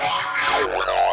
Wow.